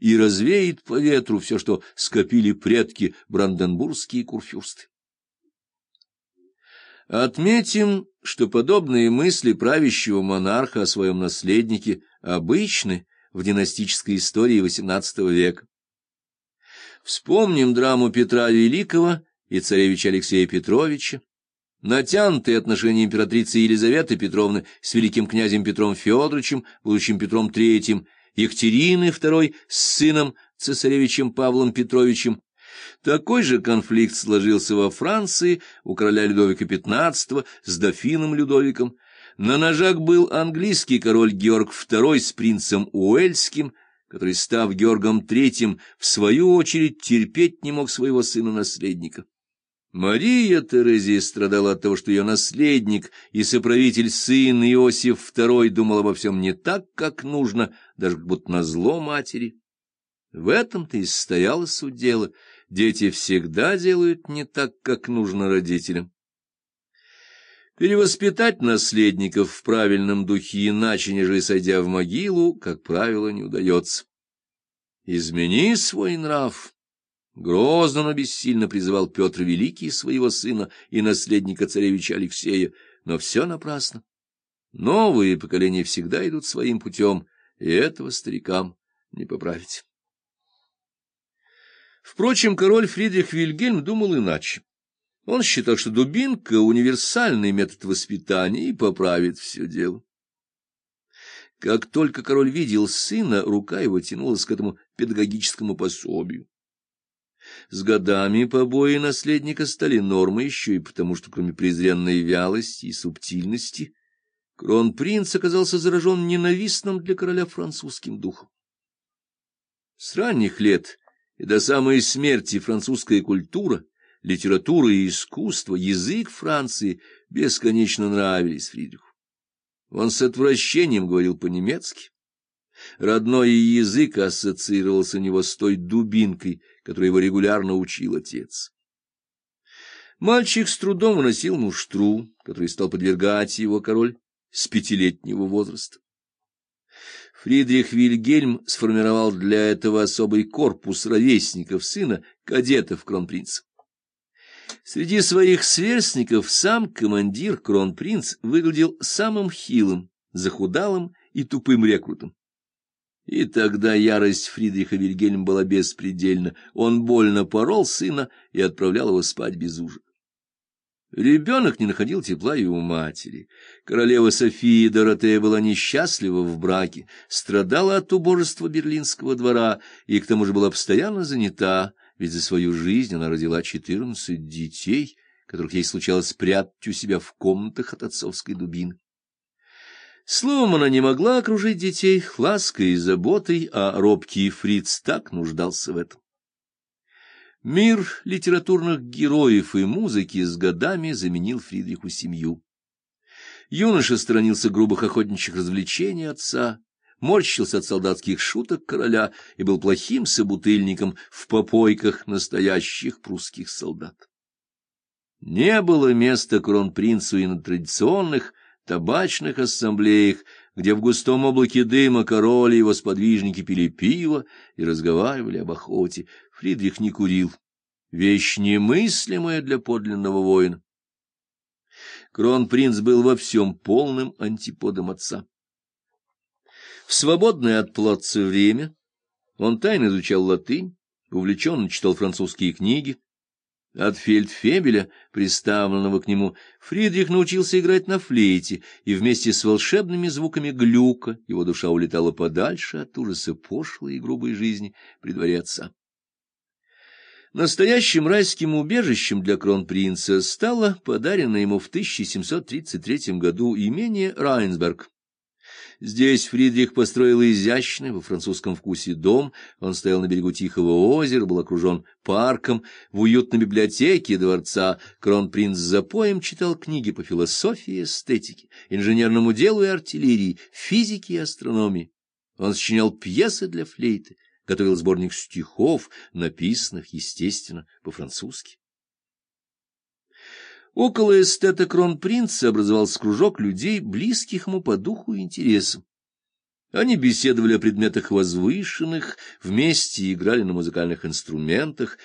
и развеет по ветру все, что скопили предки бранденбургские курфюрсты. Отметим, что подобные мысли правящего монарха о своем наследнике обычны в династической истории XVIII века. Вспомним драму Петра Великого и царевича Алексея Петровича, натянутые отношения императрицы Елизаветы Петровны с великим князем Петром Федоровичем, будущим Петром III, Екатерины II с сыном цесаревичем Павлом Петровичем. Такой же конфликт сложился во Франции у короля Людовика XV с дофином Людовиком. На ножах был английский король Георг II с принцем Уэльским, который, став Георгом III, в свою очередь терпеть не мог своего сына-наследника. Мария Терезия страдала от того, что ее наследник и соправитель сын Иосиф II думал обо всем не так, как нужно, даже будто на зло матери. В этом-то и состояла суть дела. Дети всегда делают не так, как нужно родителям. Перевоспитать наследников в правильном духе иначе, нежели сойдя в могилу, как правило, не удается. Измени свой нрав Грозно, но бессильно призывал Петр Великий своего сына и наследника царевича Алексея, но все напрасно. Новые поколения всегда идут своим путем, и этого старикам не поправить. Впрочем, король Фридрих Вильгельм думал иначе. Он считал, что дубинка — универсальный метод воспитания и поправит все дело. Как только король видел сына, рука его тянулась к этому педагогическому пособию. С годами побои наследника стали нормой еще и потому, что кроме презренной вялости и субтильности, кронпринц оказался заражен ненавистным для короля французским духом. С ранних лет и до самой смерти французская культура, литература и искусство, язык Франции бесконечно нравились Фридриху. Он с отвращением говорил по-немецки, Родной язык ассоциировался у него с той дубинкой, которой его регулярно учил отец. Мальчик с трудом выносил муштру, который стал подвергать его король с пятилетнего возраста. Фридрих Вильгельм сформировал для этого особый корпус ровесников сына, кадетов кронпринца. Среди своих сверстников сам командир кронпринц выглядел самым хилым, захудалым и тупым рекрутом. И тогда ярость Фридриха Вильгельма была беспредельна. Он больно порол сына и отправлял его спать без ужина. Ребенок не находил тепла и у матери. Королева София Доротея была несчастлива в браке, страдала от убожества берлинского двора и к тому же была постоянно занята, ведь за свою жизнь она родила четырнадцать детей, которых ей случалось спрятать у себя в комнатах от отцовской дубины. Словом, она не могла окружить детей лаской и заботой, а робкий фриц так нуждался в этом. Мир литературных героев и музыки с годами заменил Фридриху семью. Юноша сторонился грубых охотничьих развлечений отца, морщился от солдатских шуток короля и был плохим собутыльником в попойках настоящих прусских солдат. Не было места кронпринцу и на традиционных табачных ассамблеях, где в густом облаке дыма король и его сподвижники пили пиво и разговаривали об охоте. Фридрих не курил. Вещь немыслимая для подлинного воина. Кронпринц был во всем полным антиподом отца. В свободное от плотца время он тайно изучал латынь, увлеченно читал французские книги, от фельдфебеля, приставленного к нему, Фридрих научился играть на флейте, и вместе с волшебными звуками глюка его душа улетала подальше от ужаса пошлой и грубой жизни при дворе отца. Настоящим райским убежищем для кронпринца стало подаренное ему в 1733 году имение Райнсберг. Здесь Фридрих построил изящный во французском вкусе дом, он стоял на берегу Тихого озера, был окружен парком, в уютной библиотеке дворца кронпринц за поем читал книги по философии и эстетике, инженерному делу и артиллерии, физике и астрономии. Он сочинял пьесы для флейты, готовил сборник стихов, написанных, естественно, по-французски. Около эстета кронпринца образовался кружок людей, близких ему по духу и интересам. Они беседовали о предметах возвышенных, вместе играли на музыкальных инструментах,